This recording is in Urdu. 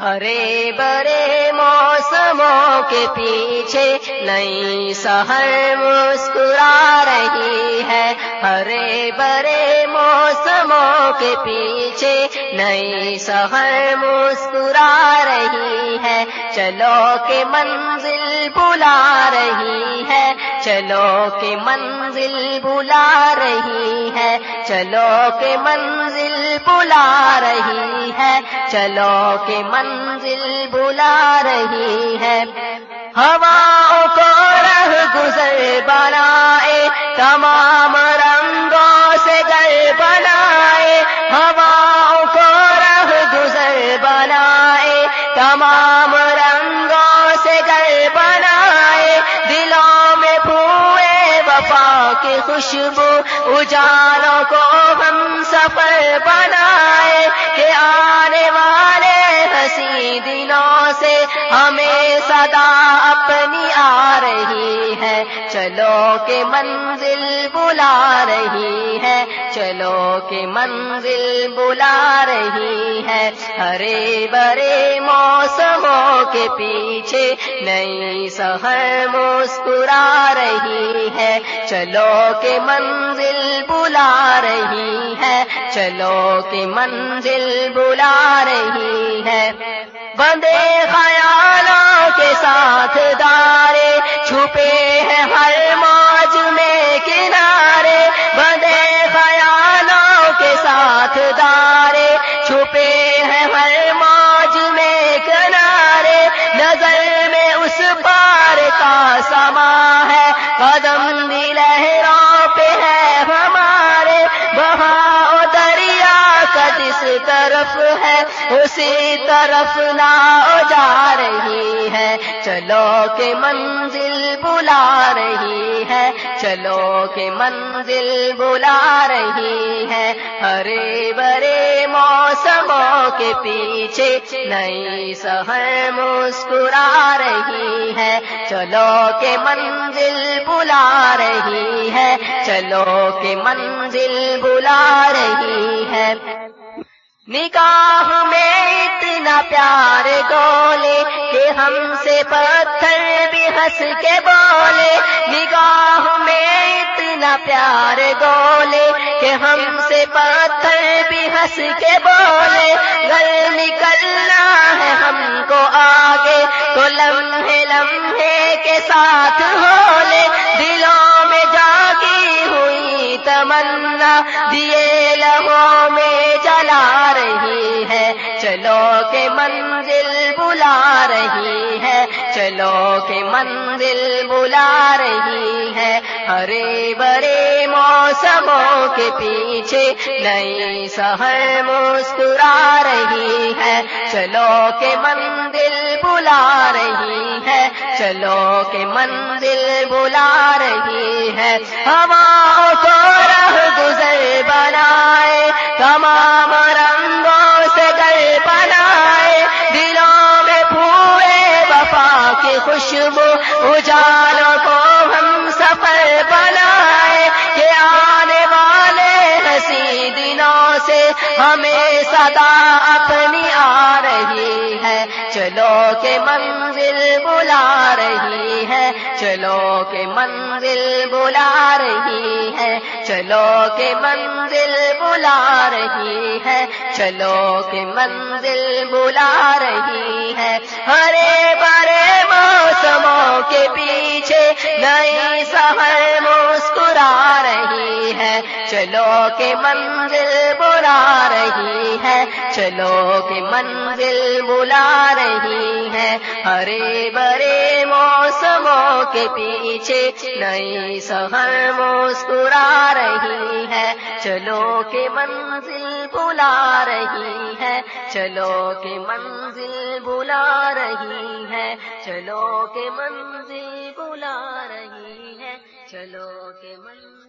ہرے برے موسموں کے پیچھے نئی سہر مسکرا رہی ہے۔ ہرے برے موسموں کے پیچھے نئی سہر مسکرا رہی ہے۔ چلو کہ منزل بلا رہی ہے۔ چلو کہ منزل بلا رہی ہے، چلو کہ منزل بلا رہی ہے، چلو کہ منزل بلا رہی ہے۔ ہواؤں کو رہ گزر بنائے، تمام رنگوں سے گر بنائے۔ ہواؤں کو رہ گزر بنائے، تمام وفا کی خوشبو اجالوں کو ہم سفر بنائے کہ آنے والے ہنسی دنوں سے ہمیں صدا اپنی آ رہی ہے۔ چلو کہ منزل بلا رہی ہے۔ چلو کہ منزل بلا رہی ہے۔ ہرے برے موسموں کے پیچھے نئی سہر مسکرا رہی ہے۔ چلو کہ منزل بلا رہی ہے۔ چلو کہ منزل بلا رہی ہے۔ بندے خیالوں کے ساتھ دارے چھپے ہیں ہر موج میں کنارے۔ بندے خیالوں کے ساتھ دارے چھپے ہیں ہر موج میں کنارے۔ نظر میں اس پار کا سما ہے، قدم بھی اسی طرف نہ جا رہی ہے۔ چلو کہ منزل بلا رہی ہے۔ چلو کہ منزل بلا رہی ہے۔ ہرے برے موسموں کے پیچھے نئی سہر مسکرا رہی ہے۔ چلو کہ منزل بلا رہی ہے۔ چلو کہ منزل بلا رہی ہے۔ نکاح میں ہم سے پتھر بھی ہنس کے بولے نگاہ میں اتنا پیار گولے کہ ہم سے پتھر بھی ہنس کے بولے گھر نکلنا ہے ہم کو آگے تو لمحے لمحے کے ساتھ ہولے۔ دلوں میں جاگی ہوئی تمنا، دیے لہوں میں جلا رہی ہے۔ چلو کہ منزل بلا رہی ہے۔ چلو کہ منزل بلا رہی ہے۔ ہرے برے موسموں کے پیچھے نئی سہر مسکرا رہی ہے۔ چلو کہ منزل بلا رہی ہے۔ چلو کہ منزل بلا رہی ہے۔ ہوا خوشبو اجالوں کو ہم سفر بنائے کہ آنے والے ہنسی دنوں سے ہمیں صدا اپنی آ رہی ہے۔ چلو کہ منزل بلا رہی ہے۔ چلو کہ منزل بلا رہی ہے۔ چلو کہ منزل بلا رہی ہے۔ چلو کہ منزل بلا رہی ہے۔ ہرے برے موسموں کے پیچھے نئی سہر مسکرا رہی ہے۔ چلو کہ منزل بلا رہی ہے۔ چلو کہ منزل بلا رہی ہے۔ ہرے برے موسموں کے پیچھے نئی سہر مسکرا رہی ہے۔ چلو کہ منزل بلا رہی ہے۔ چلو کہ منزل بلا رہی ہے۔ ہے۔ چلو کہ منزل بلا رہی ہے۔ چلو کہ منزل